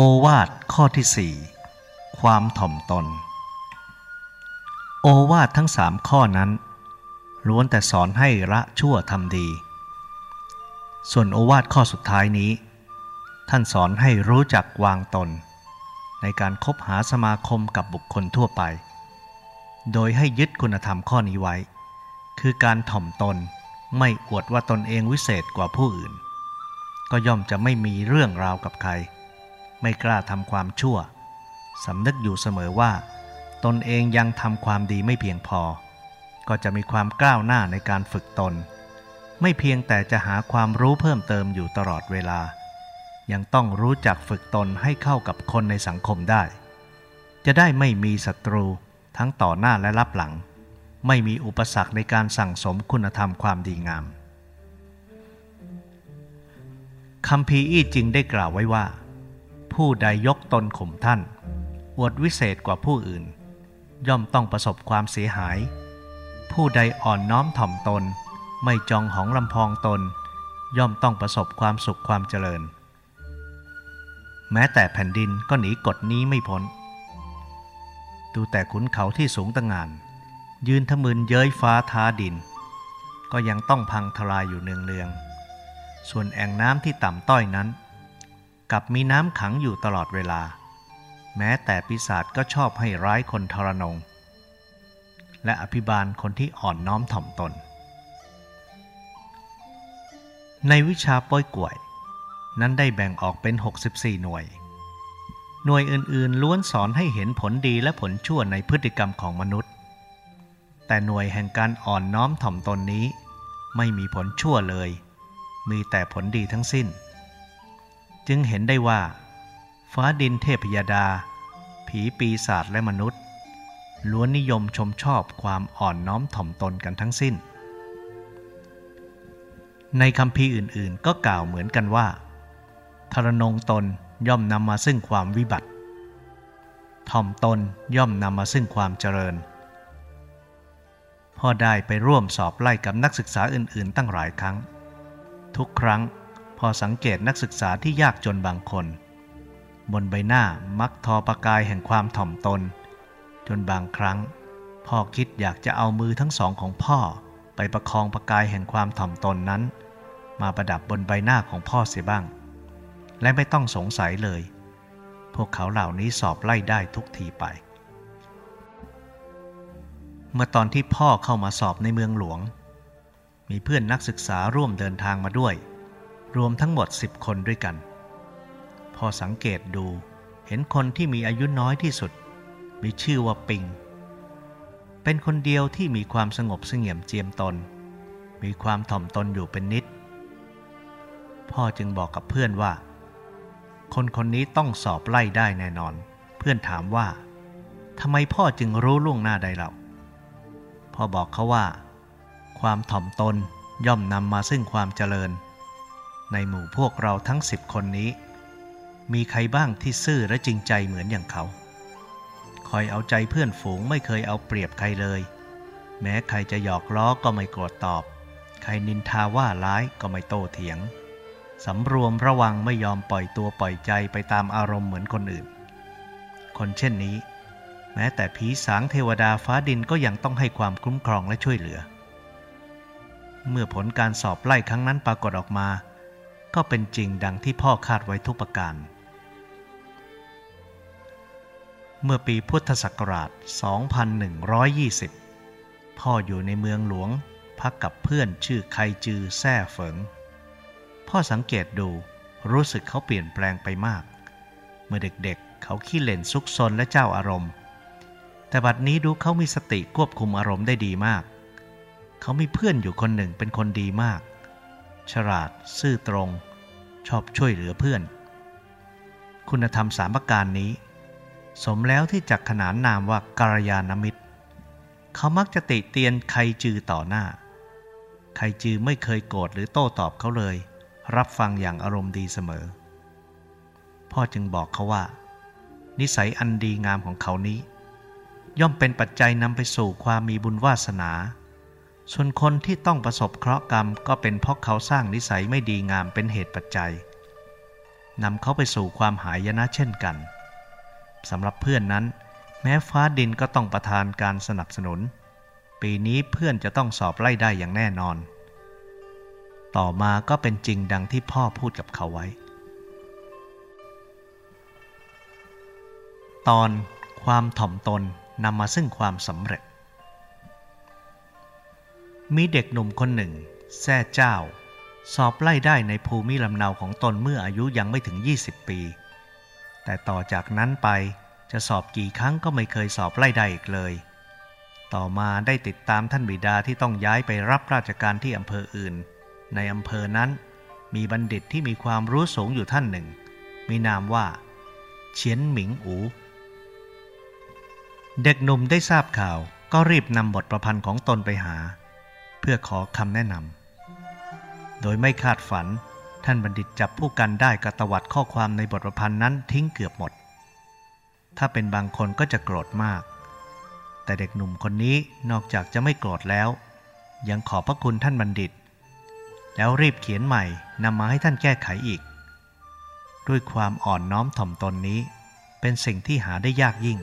โอวาทข้อที่สี่ความถ่อมตน โอวาททั้งสามข้อนั้น ล้วนแต่สอนให้ละชั่วทำดี ส่วนโอวาทข้อสุดท้ายนี้ ท่านสอนให้รู้จักวางตน ในการคบหาสมาคมกับบุคคลทั่วไป โดยให้ยึดคุณธรรมข้อนี้ไว้ คือการถ่อมตนไม่อวดว่าตนเองวิเศษกว่าผู้อื่น ก็ย่อมจะไม่มีเรื่องราวกับใคร ไม่กล้าทำความชั่วสำนึกอยู่เสมอว่า ตนเองยังทำความดีไม่เพียงพอ ก็จะมีความก้าวหน้าในการฝึกตน ไม่เพียงแต่จะหาความรู้เพิ่มเติมอยู่ตลอดเวลา ยังต้องรู้จักฝึกตนให้เข้ากับคนในสังคมได้ จะได้ไม่มีศัตรูทั้งต่อหน้าและรับหลัง ไม่มีอุปสรรคในการสั่งสมคุณธรรมความดีงามคำพีอี้จึงได้กล่าวไว้ว่า ผู้ใดยกตนข่มท่าน อวดวิเศษกว่าผู้อื่น ย่อมต้องประสบความเสียหาย ผู้ใดอ่อนน้อมถ่อมตน ไม่จองหองลำพองตน ย่อมต้องประสบความสุขความเจริญ แม้แต่แผ่นดินก็หนีกฎนี้ไม่พ้น ดูแต่ขุนเขาที่สูงตั้งงาน ยืนทะมึนเย้ยฟ้าท้าดิน ก็ยังต้องพังทลายอยู่เนืองๆ ส่วนแอ่งน้ำที่ต่ำต้อยนั้น กับมีน้ำขังอยู่ตลอดเวลา แม้แต่ปีศาจก็ชอบให้ร้ายคนทรนง และอภิบาลคนที่อ่อนน้อมถ่อมตน ในวิชาป้อยกวย นั้นได้แบ่งออกเป็น 64 หน่วย หน่วยอื่นๆ ล้วนสอนให้เห็นผลดีและผลชั่วในพฤติกรรมของมนุษย์ แต่หน่วยแห่งการอ่อนน้อมถ่อมตนนี้ ไม่มีผลชั่วเลย มีแต่ผลดีทั้งสิ้น จึงเห็นได้ว่า ฟ้าดินเทพยดา ผีปีศาจและมนุษย์ ล้วนนิยมชมชอบความอ่อนน้อมถ่อมตนกันทั้งสิ้น ในคำพีอื่นๆ ก็กล่าวเหมือนกันว่าทรนงตนย่อมนำมาซึ่งความวิบัติ ถ่อมตนย่อมนำมาซึ่งความเจริญ พ่อได้ไปร่วมสอบไล่กับนักศึกษาอื่นๆ ตั้งหลายครั้ง ทุกครั้ง พอสังเกตนักศึกษาที่ยากจนบางคน บนใบหน้ามักทอประกายแห่งความถ่อมตน จนบางครั้ง พ่อคิดอยากจะเอามือทั้งสองของพ่อไปประคองประกายแห่งความถ่อมตนนั้น มาประดับบนใบหน้าของพ่อเสียบ้าง และไม่ต้องสงสัยเลย พวกเขาเหล่านี้สอบไล่ได้ทุกทีไป เมื่อตอนที่พ่อเข้ามาสอบในเมืองหลวง มีเพื่อนนักศึกษาร่วมเดินทางมาด้วย รวมทั้งหมดสิบคนด้วยกัน พอสังเกตดูเห็นคนที่มีอายุน้อยที่สุด มีชื่อว่าปิง เป็นคนเดียวที่มีความสงบเสงี่ยมเจียมตน มีความถ่อมตนอยู่เป็นนิด พ่อจึงบอกกับเพื่อนว่า คนคนนี้ต้องสอบไล่ได้แน่นอน เพื่อนถามว่าทำไมพ่อจึงรู้ล่วงหน้าได้เราพ่อบอกเขาว่า ความถ่อมตนย่อมนำมาซึ่งความเจริญ ในหมู่พวกเราทั้งสิบคนนี้ มีใครบ้างที่ซื่อและจริงใจเหมือนอย่างเขา คอยเอาใจเพื่อนฝูงไม่เคยเอาเปรียบใครเลย แม้ใครจะหยอกล้อก็ไม่โกรธตอบ ใครนินทาว่าร้ายก็ไม่โต้เถียง สำรวมระวังไม่ยอมปล่อยตัวปล่อยใจไปตามอารมณ์เหมือนคนอื่น คนเช่นนี้ แม้แต่ผีสางเทวดาฟ้าดินก็ยังต้องให้ความคุ้มครองและช่วยเหลือ เมื่อผลการสอบไล่ครั้งนั้นปรากฏออกมา ก็เป็นจริงดังที่พ่อคาดไว้ทุกประการ เมื่อปีพุทธศักราช 2120 พ่ออยู่ในเมืองหลวง พักกับเพื่อนชื่อไคจือแซ่เฝิง พ่อสังเกตดูรู้สึกเขาเปลี่ยนแปลงไปมาก เมื่อเด็กๆเเขาขี้เล่นซุกซนและเจ้าอารมณ์ แต่บัดนี้ดูเขามีสติควบคุมอารมณ์ได้ดีมาก เขามีเพื่อนอยู่คนหนึ่งเป็นคนดีมาก ฉลาด ซื่อตรง ชอบช่วยเหลือเพื่อน คุณธรรมสามประการนี้ สมแล้วที่จักขนานนามว่าการยานมิตร เขามักจะติเตียนใครจือต่อหน้า ใครจือไม่เคยโกรธหรือโต้ตอบเขาเลย รับฟังอย่างอารมณ์ดีเสมอ พ่อจึงบอกเขาว่า นิสัยอันดีงามของเขานี้ ย่อมเป็นปัจจัยนำไปสู่ความมีบุญวาสนา ส่วนคนที่ต้องประสบเคราะห์กรรมก็เป็นเพราะเขาสร้างนิสัยไม่ดีงามเป็นเหตุปัจจัยนำเขาไปสู่ความหายนะเช่นกันสำหรับเพื่อนนั้น แม้ฟ้าดินก็ต้องประทานการสนับสนุน ปีนี้เพื่อนจะต้องสอบไล่ได้อย่างแน่นอน ต่อมาก็เป็นจริงดังที่พ่อพูดกับเขาไว้ ตอนความถ่อมตนนำมาซึ่งความสำเร็จ มีเด็กหนุ่มคนหนึ่งแซ่เจ้า สอบไล่ได้ในภูมิลำเนาของตนเมื่ออายุยังไม่ถึง 20 ปี แต่ต่อจากนั้นไปจะสอบกี่ครั้งก็ไม่เคยสอบไล่ได้อีกเลย ต่อมาได้ติดตามท่านบิดาที่ต้องย้ายไปรับราชการที่อำเภออื่น ในอำเภอนั้นมีบัณฑิตที่มีความรู้สูงอยู่ท่านหนึ่ง มีนามว่า เฉียนหมิงอู เด็กหนุ่มได้ทราบข่าวก็รีบนำบทประพันธ์ของตนไปหา เพื่อขอคำแนะนำโดยไม่คาดฝันท่านบัณฑิตจับผู้กันได้กระตวัดข้อความในบทประพันธ์นั้นทิ้งเกือบหมด ถ้าเป็นบางคนก็จะโกรธมาก แต่เด็กหนุ่มคนนี้นอกจากจะไม่โกรธแล้ว ยังขอบพระคุณท่านบัณฑิต แล้วรีบเขียนใหม่นำมาให้ท่านแก้ไขอีก ด้วยความอ่อนน้อมถ่อมตนนี้เป็นสิ่งที่หาได้ยากยิ่ง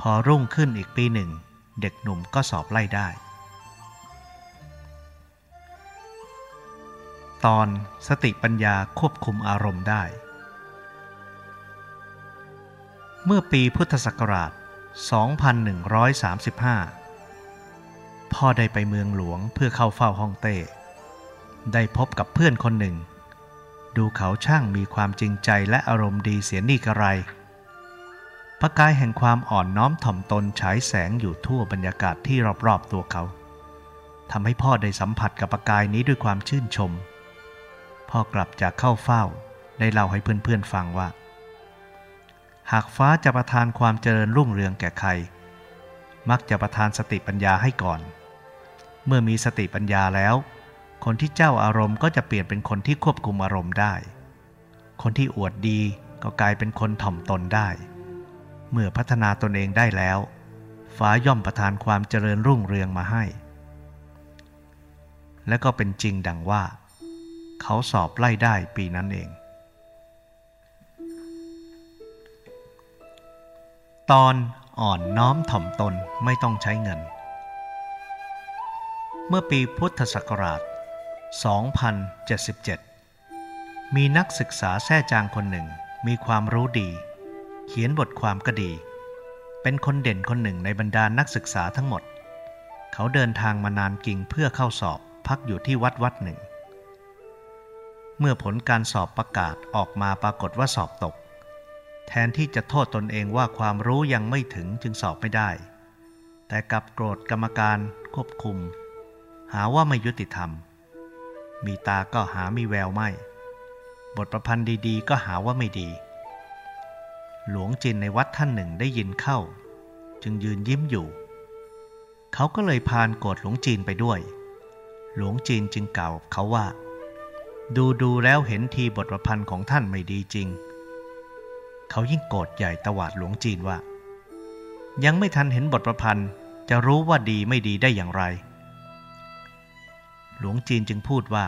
พอรุ่งขึ้นอีกปีหนึ่ง เด็กหนุ่มก็สอบไล่ได้ ตอนสติปัญญาควบคุมอารมณ์ได้ เมื่อปีพุทธศักราช 2135 พ่อได้ไปเมืองหลวงเพื่อเข้าเฝ้าฮ่องเต้ ได้พบกับเพื่อนคนหนึ่ง ดูเขาช่างมีความจริงใจและอารมณ์ดีเสียนี่กระไร ประกายแห่งความอ่อนน้อมถ่อมตนฉายแสงอยู่ทั่วบรรยากาศที่รอบๆตัวเขาทำให้พ่อได้สัมผัสกับประกายนี้ด้วยความชื่นชม พ่อกลับจากเข้าเฝ้า ได้เล่าให้เพื่อนๆฟังว่า หากฟ้าจะประทานความเจริญรุ่งเรืองแก่ใคร มักจะประทานสติปัญญาให้ก่อน เมื่อมีสติปัญญาแล้ว คนที่เจ้าอารมณ์ก็จะเปลี่ยนเป็นคนที่ควบคุมอารมณ์ได้ คนที่อวดดีก็กลายเป็นคนถ่อมตนได้ เมื่อพัฒนาตนเองได้แล้ว ฟ้าย่อมประทานความเจริญรุ่งเรืองมาให้ และก็เป็นจริงดังว่า เขาสอบไล่ได้ปีนั้นเอง ตอนอ่อนน้อมถ่อมตนไม่ต้องใช้เงิน เมื่อปีพุทธศักราช 2077 มีนักศึกษาแท้จางคนหนึ่งมีความรู้ดี เขียนบทความก็ดี เป็นคนเด่นคนหนึ่งในบรรดานักศึกษาทั้งหมด เขาเดินทางมานานกิ่งเพื่อเข้าสอบพักอยู่ที่วัดวัดหนึ่ง เมื่อผลการสอบประกาศออกมาปรากฏว่าสอบตก แทนที่จะโทษตนเองว่าความรู้ยังไม่ถึงจึงสอบไม่ได้ แต่กลับโกรธกรรมการควบคุม หาว่าไม่ยุติธรรม มีตาก็หามีแววไม่ บทประพันธ์ดีๆ ก็หาว่าไม่ดี หลวงจินในวัดท่านหนึ่งได้ยินเข้า จึงยืนยิ้มอยู่ เขาก็เลยพานโกรธหลวงจีนไปด้วย หลวงจีนจึงกล่าวเขาว่า ดูดูแล้วเห็นทีบทประพันธ์ของท่านไม่ดีจริง เขายิ่งโกรธใหญ่ตวาดหลวงจีนว่า ยังไม่ทันเห็นบทประพันธ์จะรู้ว่าดีไม่ดีได้อย่างไร หลวงจีนจึงพูดว่า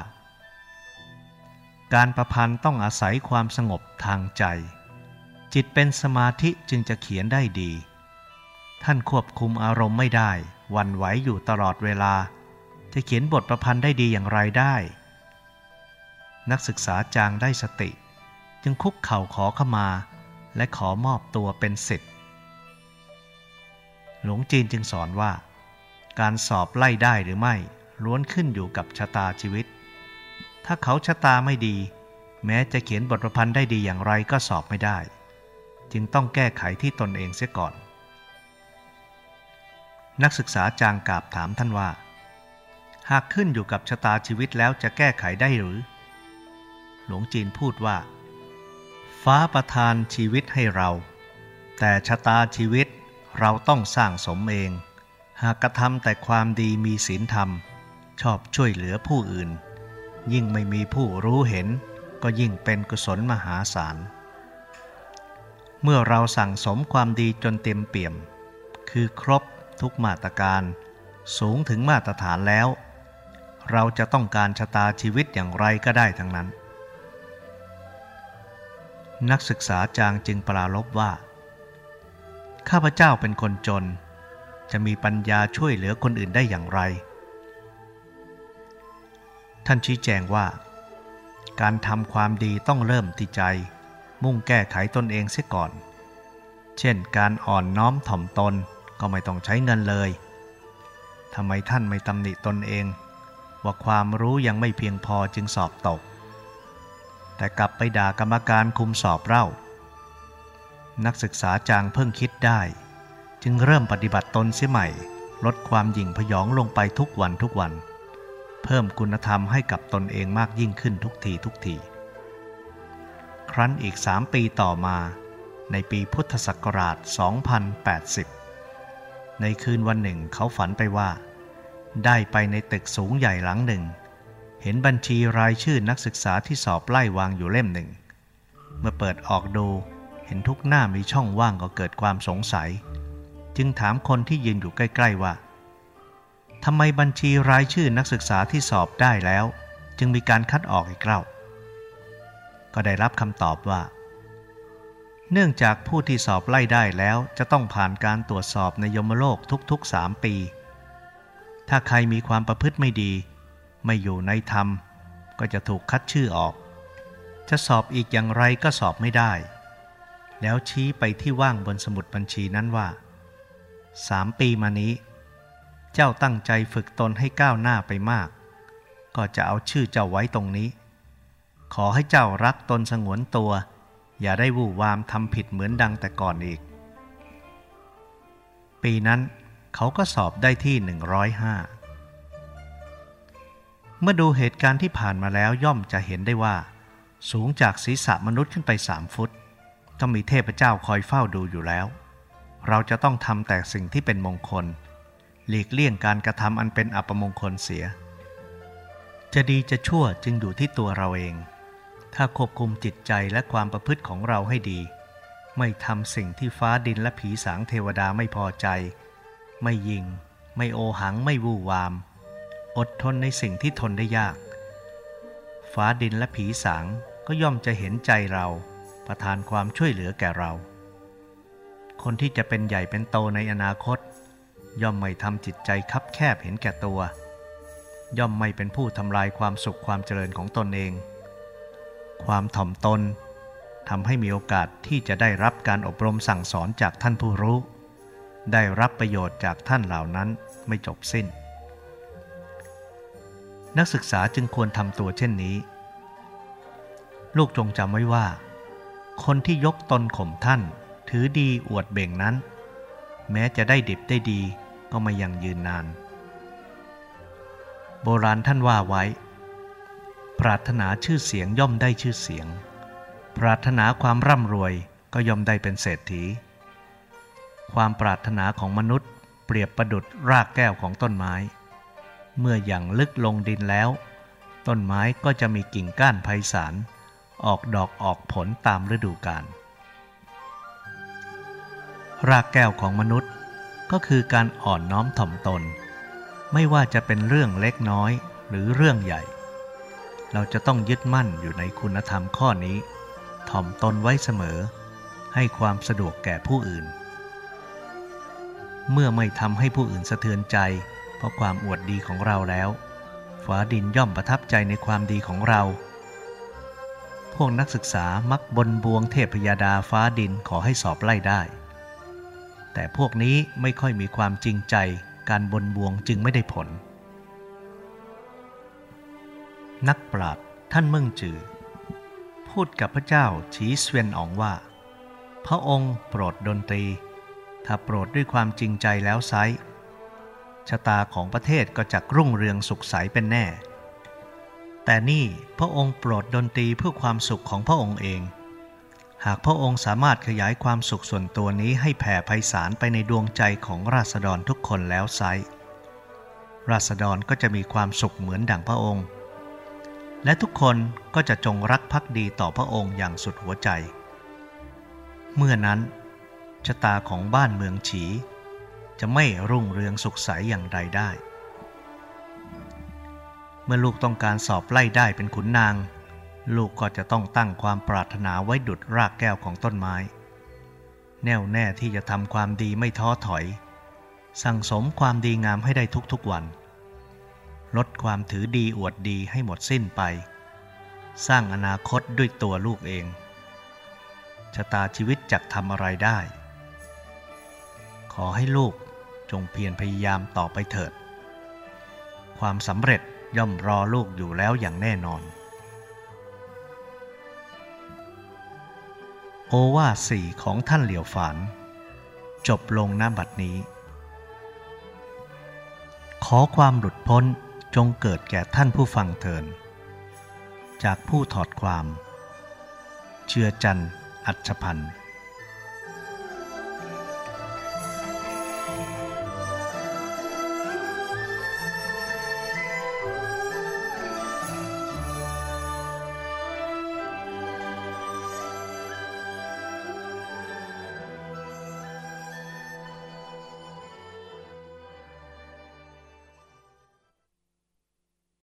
การประพันธ์ต้องอาศัยความสงบทางใจ จิตเป็นสมาธิจึงจะเขียนได้ดี ท่านควบคุมอารมณ์ไม่ได้ วันไหวอยู่ตลอดเวลา จะเขียนบทประพันธ์ได้ดีอย่างไรได้ นักศึกษาจางได้สติ จึงคุกเข่าขอขมา และขอมอบตัวเป็นสิทธิ์หลวงจีนจึงสอนว่า การสอบไล่ได้หรือไม่ล้วนขึ้นอยู่กับชะตาชีวิต ถ้าเขาชะตาไม่ดี แม้จะเขียนบทประพันธ์ได้ดีอย่างไรก็สอบไม่ได้ จึงต้องแก้ไขที่ตนเองเสียก่อน นักศึกษาจางกาบถามท่านว่า หากขึ้นอยู่กับชะตาชีวิตแล้วจะแก้ไขได้หรือ หลวงจีนพูดว่า ฟ้าประทานชีวิตให้เรา แต่ชะตาชีวิตเราต้องสร้างสมเอง หากกระทำแต่ความดีมีศีลธรรม ชอบช่วยเหลือผู้อื่น ยิ่งไม่มีผู้รู้เห็น ก็ยิ่งเป็นกุศลมหาศาล เมื่อเราสั่งสมความดีจนเต็มเปี่ยม คือครบทุกมาตรการ สูงถึงมาตรฐานแล้ว เราจะต้องการชะตาชีวิตอย่างไรก็ได้ทั้งนั้น นักศึกษาจางจึงปราลบว่า ข้าพเจ้าเป็นคนจน จะมีปัญญาช่วยเหลือคนอื่นได้อย่างไร ท่านชี้แจงว่า การทำความดีต้องเริ่มที่ใจ มุ่งแก้ไขตนเองเสียก่อน เช่นการอ่อนน้อมถ่อมตนก็ไม่ต้องใช้เงินเลยทำไมท่านไม่ตำหนิตนเอง ว่าความรู้ยังไม่เพียงพอจึงสอบตก แต่กลับไปด่ากรรมการคุมสอบเล่า นักศึกษาจางเพิ่งคิดได้ จึงเริ่มปฏิบัติตนเสียใหม่ ลดความหยิ่งพยองลงไปทุกวันทุกวัน เพิ่มคุณธรรมให้กับตนเองมากยิ่งขึ้นทุกทีทุกที ครั้นอีกสามปีต่อมา ในปีพุทธศักราช 2080 ในคืนวันหนึ่งเขาฝันไปว่า ได้ไปในตึกสูงใหญ่หลังหนึ่ง เห็นบัญชีรายชื่อนักศึกษาที่สอบไล่วางอยู่เล่มหนึ่ง เมื่อเปิดออกดูเห็นทุกหน้ามีช่องว่างก็เกิดความสงสัย จึงถามคนที่ยืนอยู่ใกล้ ๆว่าทำไมบัญชีรายชื่อนักศึกษาที่สอบได้แล้ว จึงมีการคัดออกอีกเล่าก็ได้รับคำตอบว่า เนื่องจากผู้ที่สอบไล่ได้แล้วจะต้องผ่านการตรวจสอบในยมโลกทุกๆสามปี ถ้าใครมีความประพฤติไม่ดี ไม่อยู่ในธรรม ก็จะถูกคัดชื่อออก จะสอบอีกอย่างไรก็สอบไม่ได้ แล้วชี้ไปที่ว่างบนสมุดบัญชีนั้นว่าสามปีมานี้ เจ้าตั้งใจฝึกตนให้ก้าวหน้าไปมาก ก็จะเอาชื่อเจ้าไว้ตรงนี้ ขอให้เจ้ารักตนสงวนตัว อย่าได้วู่วามทำผิดเหมือนดังแต่ก่อนอีก ปีนั้นเขาก็สอบได้ที่ 105 เมื่อดูเหตุการณ์ที่ผ่านมาแล้วย่อมจะเห็นได้ว่า สูงจากศีรษะมนุษย์ขึ้นไปสามฟุต ต้องมีเทพเจ้าคอยเฝ้าดูอยู่แล้ว เราจะต้องทำแต่สิ่งที่เป็นมงคล หลีกเลี่ยงการกระทำอันเป็นอัปมงคลเสีย จะดีจะชั่วจึงอยู่ที่ตัวเราเอง ถ้าควบคุมจิตใจและความประพฤติของเราให้ดี ไม่ทำสิ่งที่ฟ้าดินและผีสางเทวดาไม่พอใจ ไม่ยิง ไม่โอหังไม่วู่วาม อดทนในสิ่งที่ทนได้ยาก ฟ้าดินและผีสางก็ย่อมจะเห็นใจเราประทานความช่วยเหลือแก่เรา คนที่จะเป็นใหญ่เป็นโตในอนาคต ย่อมไม่ทำจิตใจคับแคบเห็นแก่ตัว ย่อมไม่เป็นผู้ทำลายความสุขความเจริญของตนเอง ความถ่อมตนทำให้มีโอกาสที่จะได้รับการอบรมสั่งสอนจากท่านผู้รู้ ได้รับประโยชน์จากท่านเหล่านั้นไม่จบสิ้น นักศึกษาจึงควรทำตัวเช่นนี้ ลูกจงจำไว้ว่า คนที่ยกตนข่มท่าน ถือดีอวดเบ่งนั้น แม้จะได้ดิบได้ดีก็ไม่ยังยืนนาน โบราณท่านว่าไว้ ปรารถนาชื่อเสียงย่อมได้ชื่อเสียง ปรารถนาความร่ำรวยก็ย่อมได้เป็นเศรษฐี ความปรารถนาของมนุษย์เปรียบประดุดรากแก้วของต้นไม้ เมื่ออย่างลึกลงดินแล้ว ต้นไม้ก็จะมีกิ่งก้านไพศาลออกดอกออกผลตามฤดูกาลรากแก้วของมนุษย์ก็คือการอ่อนน้อมถ่อมตน ไม่ว่าจะเป็นเรื่องเล็กน้อยหรือเรื่องใหญ่ เราจะต้องยึดมั่นอยู่ในคุณธรรมข้อนี้ ถ่อมตนไว้เสมอ ให้ความสะดวกแก่ผู้อื่น เมื่อไม่ทำให้ผู้อื่นสะเทือนใจ เพราะความอวดดีของเราแล้วฟ้าดินย่อมประทับใจในความดีของเรา พวกนักศึกษามักบนบวงเทพยดาฟ้าดินขอให้สอบไล่ได้ แต่พวกนี้ไม่ค่อยมีความจริงใจการบนบวงจึงไม่ได้ผล นักปราชญ์ท่านเมืองจือ พูดกับพระเจ้าฉีสเวนอองว่า พระองค์โปรดดนตรี ถ้าโปรดด้วยความจริงใจแล้วไซ ชะตาของประเทศก็จะรุ่งเรืองสุขใสเป็นแน่ แต่นี่พระองค์โปรดดนตรีเพื่อความสุขของพระองค์เอง หากพระองค์สามารถขยายความสุขส่วนตัวนี้ให้แผ่ไพศาลไปในดวงใจของราษฎรทุกคนแล้วไซราษฎรก็จะมีความสุขเหมือนดั่งพระองค์ และทุกคนก็จะจงรักภักดีต่อพระองค์อย่างสุดหัวใจ เมื่อนั้นชะตาของบ้านเมืองฉี จะไม่รุ่งเรืองสุขใสอย่างใดได้ เมื่อลูกต้องการสอบไล่ได้เป็นขุนนาง ลูกก็จะต้องตั้งความปรารถนาไว้ดุดรากแก้วของต้นไม้ แน่วแน่ที่จะทำความดีไม่ท้อถอย สั่งสมความดีงามให้ได้ทุกๆวัน ลดความถือดีอวดดีให้หมดสิ้นไป สร้างอนาคตด้วยตัวลูกเองชะตาชีวิตจะทำอะไรได้ ขอให้ลูก จงเพียรพยายามต่อไปเถิด ความสำเร็จย่อมรอลูกอยู่แล้วอย่างแน่นอน โอวาสี่ของท่านเหลียวฝานจบลงณบัดนี้ ขอความหลุดพ้นจงเกิดแก่ท่านผู้ฟังเถิน จากผู้ถอดความ เชื่อจันอัจฉพันธ์